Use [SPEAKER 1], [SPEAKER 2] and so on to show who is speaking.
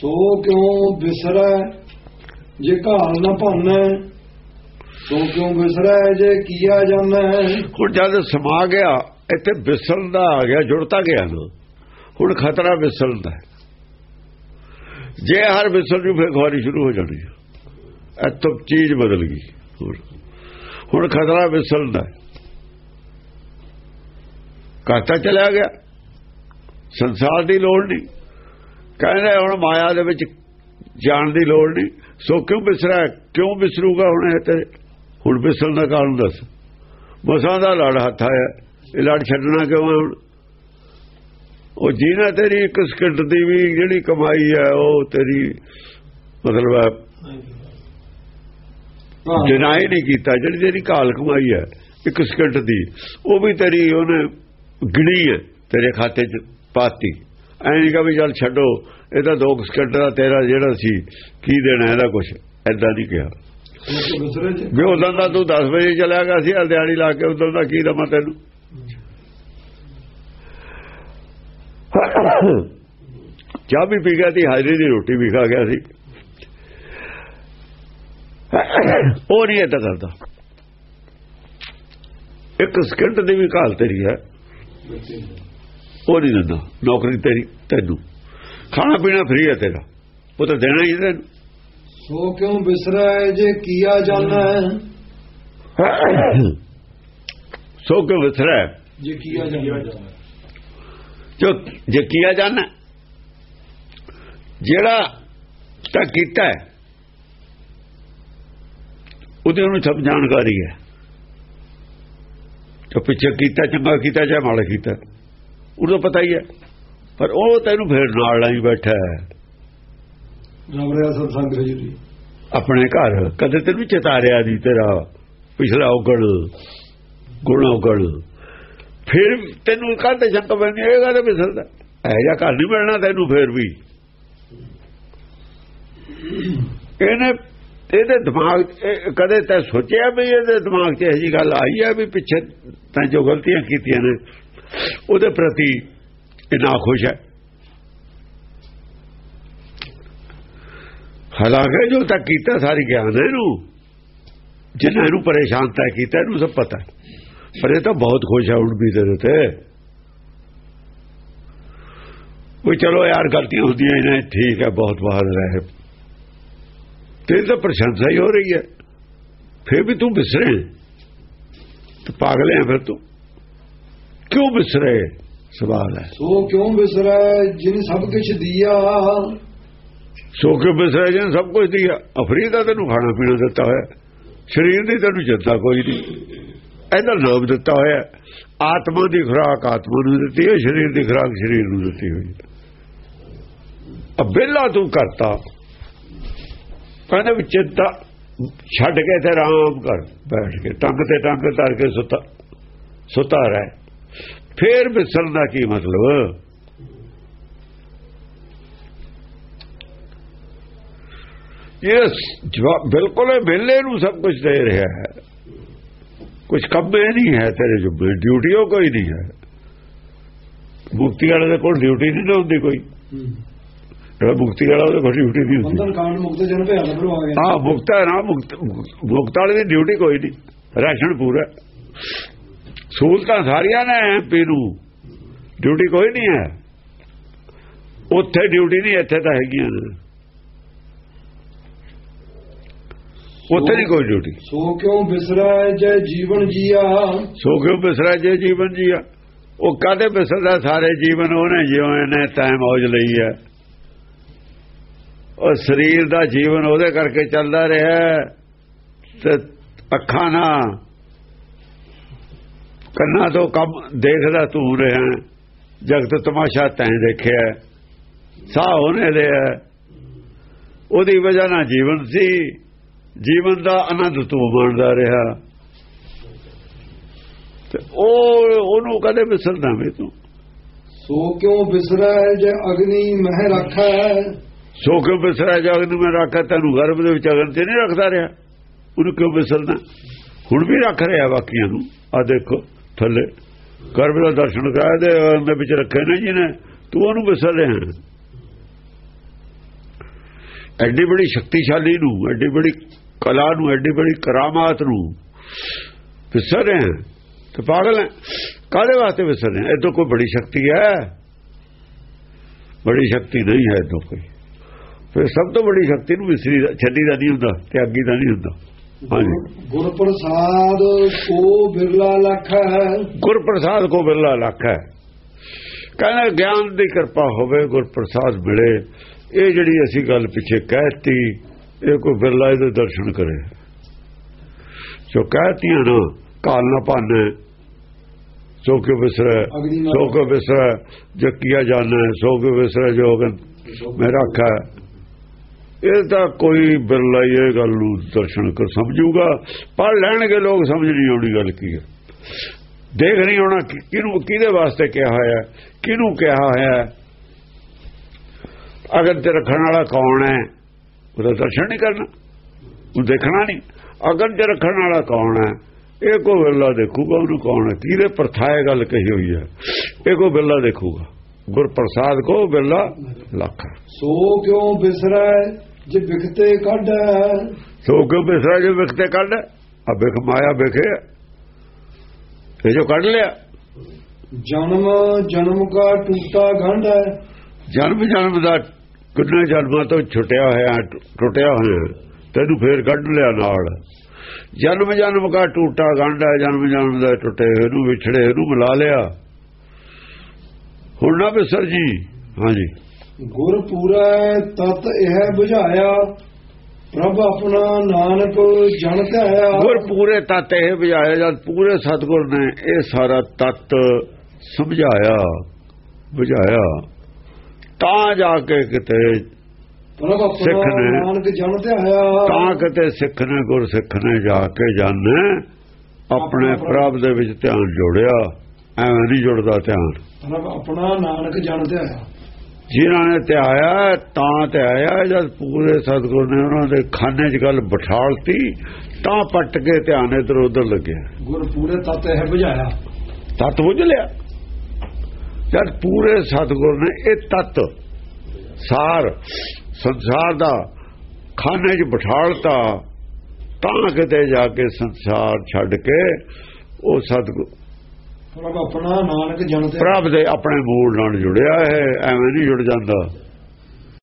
[SPEAKER 1] ਸੋ ਕਿਉਂ ਬਿਸਰੈ ਜੇ ਘਾਲ ਨਾ ਭਾਨੈ? ਸੋ ਕਿਉਂ ਬਿਸਰੈ ਜੇ ਕੀਆ ਜਾਣੈ?
[SPEAKER 2] ਹੁਣ ਜਦ ਸਮਾ ਗਿਆ, ਇੱਥੇ ਵਿਸਰਨ ਦਾ ਆ ਗਿਆ ਜੁੜਤਾ ਗਿਆ ਨਾ। ਹੁਣ ਖਤਰਾ ਵਿਸਰਨ ਦਾ ਜੇ ਹਰ ਵਿਸਲ ਨੂੰ ਫਿਰ ਖਵਾਰੀ ਸ਼ੁਰੂ ਹੋ ਜਾਣੀ ਹੈ। ਇੱਥੋਂ ਚੀਜ਼ ਬਦਲ ਗਈ ਹੁਣ ਖਤਰਾ ਵਿਸਰਨ ਦਾ ਹੈ। ਘਾਟਾ ਚਲਾ ਗਿਆ। ਸੰਸਾਰ ਦੀ ਲੋੜ ਨਹੀਂ। ਕਹਿੰਦੇ ਹੁਣ ਮਾਇਆ ਦੇ ਵਿੱਚ ਜਾਣ ਦੀ ਲੋੜ ਨਹੀਂ। ਸੋ ਕਿਉਂ ਵਿਸਰਾ ਕਿਉਂ ਵਿਸਰੂਗਾ ਹੁਣ ਇਹ ਤੇ ਹੁਣ ਵਿਸਰਨ ਦਾ ਕਾਰਨ ਦੱਸ। ਮਸਾਂ ਦਾ ਲੜ ਹੱਥ ਆਇਆ। ਇਹ ਲੜ ਛੱਡਣਾ ਕਿਉਂ ਹੁਣ? ਉਹ ਜੀਣਾ ਤੇਰੀ ਇੱਕ ਸਕਿੰਟ ਦੀ ਵੀ ਜਿਹੜੀ ਕਮਾਈ ਹੈ ਉਹ ਤੇਰੀ ਮਤਲਬ ਹੈ ਡਿਨਾਈ ਨਹੀਂ ਕੀਤਾ। ਜਿਹੜੀ ਤੇਰੀ ਕਾਲ ਕਮਾਈ ਹੈ ਇੱਕ ਸਕਿੰਟ ਦੀ ਉਹ ਵੀ ਤੇਰੀ ਉਹਨੇ ਗਿਣੀ ਹੈ ਤੇਰੇ ਖਾਤੇ 'ਚ ਪਾਤੀ। ਐਂ ਨਹੀਂ ਕਾ ਵੀ ਚੱਲ ਛੱਡੋ, ਇਹ ਤਾਂ 2 ਸਕਿੰਟ ਦਾ ਤੇਰਾ ਜਿਹੜਾ ਸੀ, ਕੀ ਦੇਣਾ ਇਹਦਾ ਕੁਛ? ਐਦਾਂ ਨਹੀਂ ਕਿਹਾ।
[SPEAKER 1] ਸੋ
[SPEAKER 2] ਵੀ ਉਦੋਂ ਦਾ ਤੂੰ 10 ਵਜੇ ਚਲਿਆ ਗਿਆ ਸੀ ਦਿਹਾੜੀ ਲਾ ਕੇ ਉਦੋਂ ਦਾ ਕੀ ਦਮਾ ਤੈਨੂੰ? ਚਾਹ ਵੀ ਪੀ ਗਿਆ ਸੀ, ਹਾਜ਼ਰੀ ਦੀ ਰੋਟੀ ਵੀ ਖਾ ਗਿਆ ਸੀ। ਉਹ ਨਹੀਂ ਏਦਾਂ ਕਰਦਾ। ਇੱਕ ਸਕਿੰਟ ਦੀ ਵੀ ਘਾਲ ਤੇਰੀ ਹੈ। ਉਹ ਨਹੀਂ ਦਿੰਦਾ ਨੌਕਰੀ ਤੇਰੀ ਤੈਨੂੰ। ਖਾਣਾ ਪੀਣਾ ਫ੍ਰੀ ਹੈ ਤੇਰਾ ਉਹ ਤਾਂ ਦੇਣਾ ਹੀ ਤੈਨੂੰ।
[SPEAKER 1] ਸੋ ਕਿਉ ਬਿਸਰੈ ਜੇ ਕੀਆ ਜਾਣੈ?
[SPEAKER 2] ਸੋ ਕਿ ਵਿਸਰਾ ਹੈ।
[SPEAKER 1] ਜੇ ਕੀਆ ਜਾਣੈ।
[SPEAKER 2] ਜੋ ਜੇ ਕੀਆ ਜਾਣਾ ਜਿਹੜਾ ਤਾਂ ਕੀਤਾ ਹੈ ਉਹਦੇ ਨੂੰ ਸਭ ਜਾਣਕਾਰੀ ਹੈ। ਜੋ ਪਿੱਛੇ ਕੀਤਾ ਚੰਗਾ ਕੀਤਾ ਜਾਂ ਮਾੜਾ ਕੀਤਾ। ਉਹਨੂੰ ਪਤਾ ਹੀ ਹੈ। ਪਰ ਉਹ ਤੈਨੂੰ ਫੇਰ ਨਾਲ ਲਾਈ ਬੈਠਾ ਹੈ।
[SPEAKER 1] ਰਬ ਰਿਆ ਸਤਸੰਗ ਜੀ
[SPEAKER 2] ਆਪਣੇ ਘਰ। ਕਦੇ ਤੈਨੂੰ ਚਿਤਾਰਿਆ ਨਹੀਂ ਤੇਰਾ? ਪਿਛਲਾ ਉਗੜ ਗੁਣ ਉਗੜ ਫਿਰ ਤੈਨੂੰ ਕਾਹਤੇ ਸ਼ੰਕ ਪੈਂਦੀ? ਇਹ ਗੱਲ ਮਿਸਲਦਾ। ਐ ਜਾਂ ਘਰ ਨਹੀਂ ਮਿਲਣਾ ਤੈਨੂੰ ਫੇਰ ਵੀ। ਇਹਨੇ ਇਹਦੇ ਦਿਮਾਗ ਕਦੇ ਤੈ ਸੋਚਿਆ ਵੀ ਇਹਦੇ ਦਿਮਾਗ 'ਚ ਇਹੋ ਜੀ ਗੱਲ ਆਈ ਹੈ ਵੀ ਪਿੱਛੇ ਤਾਂ ਜੋ ਗਲਤੀਆਂ ਕੀਤੀਆਂ ਨੇ। ਉਹਦੇ ਪ੍ਰਤੀ ਇਹ ਖੁਸ਼ ਹੈ। ਹਾਲਾਂਕਿ ਜੋ ਤੱਕ ਕੀਤਾ ਸਾਰੀ ਗਿਆਨ ਹੈ ਇਹਨੂੰ। ਜਿਹਨਾਂ ਇਹਨੂੰ ਪਰੇਸ਼ਾਨ ਤੈ ਕੀਤਾ, ਇਹਨੂੰ ਸਭ ਪਤਾ ਪਰ ਇਹ ਤਾਂ ਬਹੁਤ ਖੁਸ਼ ਹੈ ਹੁਣ ਵੀ ਤੇਰੇ ਤੇ। ਉਹ ਚਲੋ ਯਾਰ, ਗਲਤੀਆਂ ਹੁੰਦੀਆਂ ਨੇ, ਠੀਕ ਹੈ, ਬਹੁਤ ਬਹਾਦਰ ਹੈ ਤੇਰੀ ਤਾਂ ਪ੍ਰਸ਼ੰਸਾ ਹੀ ਹੋ ਰਹੀ ਹੈ। ਫਿਰ ਵੀ ਤੂੰ ਵਿਸਰੇ ਤੂੰ ਪਾਗਲ ਹੈ ਫਿਰ ਤੂੰ। ਕਿਉਂ ਵਿਸਰੇ ਸਵਾਲ ਹੈ।
[SPEAKER 1] ਸੋ ਕਿਉ ਬਿਸਰੈ? ਜਿਨ ਸਭ ਕੁਛ ਦੀਆ।
[SPEAKER 2] ਸੋ ਕੇ ਵਿਸਰੇ ਜਨ ਸਭ ਕੁਝ ਦਿਆ। ਅਫਰੀਦਾ ਤੈਨੂੰ ਖਾਣਾ ਪੀਣਾ ਦਿੱਤਾ ਹੋਇਆ। ਸਰੀਰ ਦੀ ਤੈਨੂੰ ਚਿੰਤਾ ਕੋਈ ਨਹੀਂ। ਇਹਦਾ ਨਾਮ ਦਿੱਤਾ ਹੋਇਆ। ਆਤਮਾ ਦੀ ਖੁਰਾਕ ਆਤਮਾ ਨੂੰ ਦਿੱਤੀ ਹੈ ਸਰੀਰ ਦੀ ਖੁਰਾਕ ਸਰੀਰ ਨੂੰ ਦਿੱਤੀ ਹੋਈ। ਅਬੇਲਾ ਤੂੰ ਕਰਤਾ। ਕਹਿੰਦੇ ਵੀ ਚਿੰਤਾ ਛੱਡ ਕੇ ਤੇ ਆਰਾਮ ਕਰ। ਬੈਠ ਕੇ ਟੰਗ ਤੇ ਟੰਗ ਧਰ ਕੇ ਸੁੱਤਾ। ਸੁੱਤਾ ਰਹਿ। ਫੇਰ ਵਿਸਰਨ ਦਾ ਕੀ ਮਤਲਬ? ਇਹ ਜਵਾਬ ਬਿਲਕੁਲ ਵਿਹਲੇ ਨੂੰ ਸਭ ਕੁਝ ਦੇ ਰਿਹਾ ਹੈ। ਕੁਝ ਕੰਮ ਨਹੀਂ ਹੈ ਤੇਰੇ ਜੋ ਡਿਊਟੀ ਉਹ ਕੋਈ ਨਹੀਂ ਹੈ। ਮੁਕਤੀ ਵਾਲੇ ਦੇ ਕੋਲ ਡਿਊਟੀ ਨਹੀਂ ਹੁੰਦੀ ਕੋਈ। ਜਿਹੜਾ ਮੁਕਤੀ ਵਾਲਾ ਉਹਦੇ ਕੋਲ ਡਿਊਟੀ ਨਹੀਂ ਹੁੰਦੀ।
[SPEAKER 1] ਕਾਂਡ ਮੁਕਤ ਜਨ ਭਿਆ ਲਬੜੋ ਆ ਗਿਆ
[SPEAKER 2] ਹਾਂ ਮੁਕਤ ਹੈ ਨਾ ਮੁਕਤ ਮੁਕਤ ਵਾਲੇ ਦੀ ਡਿਊਟੀ ਕੋਈ ਨਹੀਂ। ਰਾਸ਼ਨ ਪੂਰਾ। ਸਹੂਲਤਾਂ ਸਾਰੀਆਂ ਨੇ ਐਮਪੀ ਨੂੰ। ਡਿਊਟੀ ਕੋਈ ਨਹੀਂ ਹੈ। ਉੱਥੇ ਡਿਊਟੀ ਨਹੀਂ ਇੱਥੇ ਤਾਂ ਹੈਗੀਆਂ ਨੇ। ਉੱਥੇ ਨਹੀਂ ਕੋਈ ਡਿਊਟੀ।
[SPEAKER 1] ਸੋ ਕਿਉ ਬਿਸਰੈ ਜੇ ਜੀਵਨ ਜੀਆ?
[SPEAKER 2] ਸੋ ਕਿਉਂ ਬਿਸਰਾ ਜੇ ਜੀਵਨ ਜੀਆ? ਉਹ ਕਾਦੇ ਬਿਸਰਦਾ ਸਾਰੇ ਜੀਵਨ? ਉਹਨੇ ਜਿਉਂ ਨੇ ਤੈਂ ਮੌਜ ਲਈ ਹੈ। ਉਹ ਸਰੀਰ ਦਾ ਜੀਵਨ ਉਹਦੇ ਕਰਕੇ ਚੱਲਦਾ ਰਿਹਾ ਤੇ ਅੱਖਾਂ ਨਾ ਕੰਨਾਂ ਤੋਂ ਕੰਮ ਦੇਖਦਾ ਤੂੰ ਰਿਹਾ। ਜਗਤ ਤਮਾਸ਼ਾ ਤੈਂ ਦੇਖਿਆ। ਸਾਹ ਉਹਨੇ ਲਿਆ। ਉਹਦੀ ਵਜ੍ਹਾ ਨਾਲ ਜੀਵਨ ਸੀ। ਜੀਵਨ ਦਾ ਆਨੰਦ ਤੂੰ ਮਾਣਦਾ ਰਿਹਾ। ਤੇ ਉਹ ਉਹਨੂੰ ਕਦੇ ਵਿਸਰਦਾ ਵੇ ਤੂੰ।
[SPEAKER 1] ਸੋ ਕਿਉ ਬਿਸਰੈ ਜੇ ਅਗਨੀ ਮਹਿ ਰੱਖੈ?
[SPEAKER 2] ਸੋ ਕਿਉਂ ਵਿਸਰਿਆ ਜਗ ਨੂੰ ਮੈਂ ਰੱਖਿਆ ਤੈਨੂੰ ਗਰਭ ਦੇ ਵਿੱਚ ਅਗਨ ਤੇ ਨਹੀਂ ਰੱਖਦਾ ਰਿਹਾ। ਉਹਨੂੰ ਕਿਉਂ ਵਿਸਰਦਾ ਹੁਣ ਵੀ ਰੱਖ ਰਿਹਾ ਬਾਕੀਆਂ ਨੂੰ। ਆ ਦੇਖੋ। ਥੱਲੇ। ਗਰਭ ਦਾ ਦਰਸ਼ਨ ਕਰਾਇਆ ਦੇ ਅਗਨ ਵਿੱਚ ਰੱਖੇ ਨੇ ਜਿਹਨੇ ਤੂੰ ਉਹਨੂੰ ਵਿਸਰ ਰਿਹਾ ਐਡੀ ਬੜੀ ਸ਼ਕਤੀਸ਼ਾਲੀ ਨੂੰ, ਐਡੀ ਬੜੀ ਕਲਾ ਨੂੰ, ਐਡੀ ਬੜੀ ਕਰਾਮਾਤ ਨੂੰ ਵਿਸਰ ਰਹੇ ਤੇ ਪਾਗਲ ਹੈ। ਕਾਹਦੇ ਵਾਸਤੇ ਵਿਸਰ ਰਹੇ ਇਹ ਤੋਂ ਕੋਈ ਬੜੀ ਸ਼ਕਤੀ ਹੈ। ਬੜੀ ਸ਼ਕਤੀ ਨਹੀਂ ਹੈ ਇਹ ਤੋਂ ਕੋਈ। ਫਿਰ ਸਭ ਤੋਂ ਵੱਡੀ ਸ਼ਕਤੀ ਨੂੰ ਵਿਸਰੀ ਦਾ- ਛੱਡੀ ਦਾ ਨਹੀਂ ਹੁੰਦਾ ਤੇ ਅੱਗੀ ਦਾ ਨਹੀਂ ਹੁੰਦਾ।
[SPEAKER 1] ਗੁਰ ਪ੍ਰਸਾਦ ਕੋ ਬਿਰਲਾ ਲੱਖ। ਹੈ
[SPEAKER 2] ਗੁਰ ਪ੍ਰਸਾਦ ਕੋ ਬਿਰਲਾ ਲੱਖ। ਹੈ ਕਹਿੰਦਾ ਗਿਆਨ ਦੀ ਕਿਰਪਾ ਹੋਵੇ ਗੁਰ ਪ੍ਰਸਾਦ ਮਿਲੇ। ਇਹ ਜਿਹੜੀ ਅਸੀਂ ਗੱਲ ਪਿੱਛੇ ਕਹਿਤੀ ਇਹ ਕੋਈ ਬਿਰਲਾ ਇਹਦੇ ਦਰਸ਼ਨ ਕਰੇ। ਜੋ ਕਹਿਤੀਆਂ ਨਾ ਕਾਲ ਨਾ ਭਾਨੇ। ਸੋ ਕਿ ਵਿਸਰੈ ਸੋ ਕਿ ਵਿਸਰੈ ਜੋ ਕੀਆ ਜਾਣਾ ਸੋ ਕਿ ਵਿਸਰੈ ਜੋ ਅਗਨ ਮੈਂ ਰੱਖਾ। ਇਹ ਤਾਂ ਕੋਈ ਬਿਰਲਾ ਹੀ ਇਹ ਗੱਲ ਨੂੰ ਦਰਸ਼ਨ ਕਰ ਸਮਝੂਗਾ। ਪੜ ਲੈਣਗੇ ਲੋਕ ਸਮਝ ਨਹੀਂ ਆਉਣੀ ਗੱਲ ਕੀ ਹੈ। ਦੇਖ ਨਹੀਂ ਆਉਣਾ ਕਿਹਨੂੰ, ਕਿਹਦੇ ਵਾਸਤੇ ਕਿਹਾ ਹੋਇਆ ਕਿਹਨੂੰ ਕਿਹਾ ਹੋਇਆ ਹੈ। ਅਗਰ ਤੇ ਰੱਖਣ ਵਾਲਾ ਕੌਣ ਹੈ, ਉਹਦਾ ਦਰਸ਼ਨ ਨਹੀਂ ਕਰਨਾ। ਉਹ ਦੇਖਣਾ ਨਹੀਂ। ਅਗਰ ਤੇ ਰੱਖਣ ਵਾਲਾ ਕੌਣ ਹੈ, ਇਹ ਕੋ ਬਿਰਲਾ ਦੇਖੂਗਾ, ਉਹਨੂੰ ਕੌਣ ਹੈ, ਕਿਹਦੇ ਪਰਥਾਏ ਗੱਲ ਕਹੀ ਹੋਈ ਹੈ। ਇਹ ਕੋ ਬਿਰਲਾ ਦੇਖੂਗਾ। ਗੁਰ ਪ੍ਰਸਾਦ ਕੋ ਬਿਰਲਾ ਲੱਖ।
[SPEAKER 1] ਸੋ ਕਿਉਂ ਬਿਸਰੈ? ਜੇ ਵਿਖਤੇ ਕੱਢ।
[SPEAKER 2] ਸੋ ਕਿਉਂ ਬਿਸਰਾ ਜੋ ਵਿਖਤੇ ਕੱਢ ਆ ਬਿਖ ਮਾਇਆ ਬਿਖੇ ਇਹ ਜੋ ਕੱਢ ਲਿਆ।
[SPEAKER 1] ਜਨਮ ਜਨਮ ਕਾ ਟੂਟਾ ਗੰਢ ਹੈ
[SPEAKER 2] ਜਨਮ ਜਨਮ ਦਾ ਕਿੰਨੇ ਜਨਮਾਂ ਤੋਂ ਛੁੱਟਿਆ ਹੋਇਆ ਟੁੱਟਿਆ ਹੋਇਆ। ਤੈਨੂੰ ਫੇਰ ਕੱਢ ਲਿਆ ਨਾਲ। ਜਨਮ ਜਨਮ ਦਾ ਟੂਟਾ ਗੰਢਾ ਜਨਮ ਜਨਮ ਦਾ ਟੁੱਟੇ ਹੋਏ ਨੂੰ ਵਿਛੜੇ ਨੂੰ ਮਿਲਾ ਲਿਆ। ਹੁਣ ਨਾ ਬਿਸਰ ਜੀ। ਹਾਂਜੀ।
[SPEAKER 1] ਗੁਰ ਪੂਰਾ ਤਤ ਇਹ 부ਝਾਇਆ ਪ੍ਰਭ ਆਪਣਾ ਨਾਨਕ ਜਨ ਧਿਆਇਆ
[SPEAKER 2] ਗੁਰ ਪੂਰੇ ਤਤ ਇਹ ਬੁਝਾਇਆ ਜਦ ਪੂਰੇ ਸਤਗੁਰ ਨੇ ਇਹ ਸਾਰਾ ਤਤ ਸਮਝਾਇਆ ਬੁਝਾਇਆ ਤਾਂ ਜਾ ਕੇ ਕਿਤੇ
[SPEAKER 1] ਪ੍ਰਭ
[SPEAKER 2] ਸਿੱਖ
[SPEAKER 1] ਆਪਣਾ
[SPEAKER 2] ਨੇ-
[SPEAKER 1] ਨਾਨਕ ਜਨ ਧਿਆਇਆ
[SPEAKER 2] ਤਾਂ ਕਿਤੇ ਸਿੱਖ ਨੇ ਗੁਰ ਸਿੱਖ ਨੇ ਜਾ ਕੇ ਜਾਣੇ ਆਪਣੇ ਪ੍ਰਭ ਦੇ ਵਿੱਚ ਧਿਆਨ ਜੋੜਿਆ। ਐਵੇਂ ਨਹੀਂ ਜੁੜਦਾ ਧਿਆਨ।
[SPEAKER 1] ਆਪਣਾ ਨਾਨਕ ਜਨ ਧਿਆਇਆ
[SPEAKER 2] ਜਿਨ੍ਹਾਂ ਨੇ ਧਿਆਇਆ ਤਾਂ ਧਿਆਇਆ ਜਦ ਪੂਰੇ ਸਤਗੁਰ ਨੇ ਉਹਨਾਂ ਦੇ ਖਾਨੇ 'ਚ ਗੱਲ ਬਿਠਾਲਤੀ ਤਾਂ ਪੱਟ ਕੇ ਧਿਆਨ ਇਧਰ ਉਧਰ ਲੱਗਿਆ।
[SPEAKER 1] ਗੁਰ ਪੂਰੇ ਤਤ ਇਹ 부ਝਾਇਆ
[SPEAKER 2] ਤਤ ਬੁੱਝ ਲਿਆ। ਜਦ ਪੂਰੇ ਸਤਗੁਰ ਨੇ ਇਹ ਤਤ ਸਾਰ ਸੰਸਾਰ ਦਾ ਖਾਨੇ 'ਚ ਬਿਠਾਲਤਾ ਤਾਂ ਕਿਤੇ ਜਾ ਕੇ ਸੰਸਾਰ ਛੱਡ ਕੇ ਉਹ ਸਤਗੁਰ
[SPEAKER 1] ਪ੍ਰਭ ਆਪਣਾ, ਨਾਨਕ ਜਨ ਧਿਆਇਆ
[SPEAKER 2] ਪ੍ਰਭ ਦੇ ਆਪਣੇ ਮੂਲ ਨਾਲ ਜੁੜਿਆ ਹੈ, ਐਵੇਂ ਨਹੀਂ ਜੁੜ ਜਾਂਦਾ।